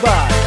Vai.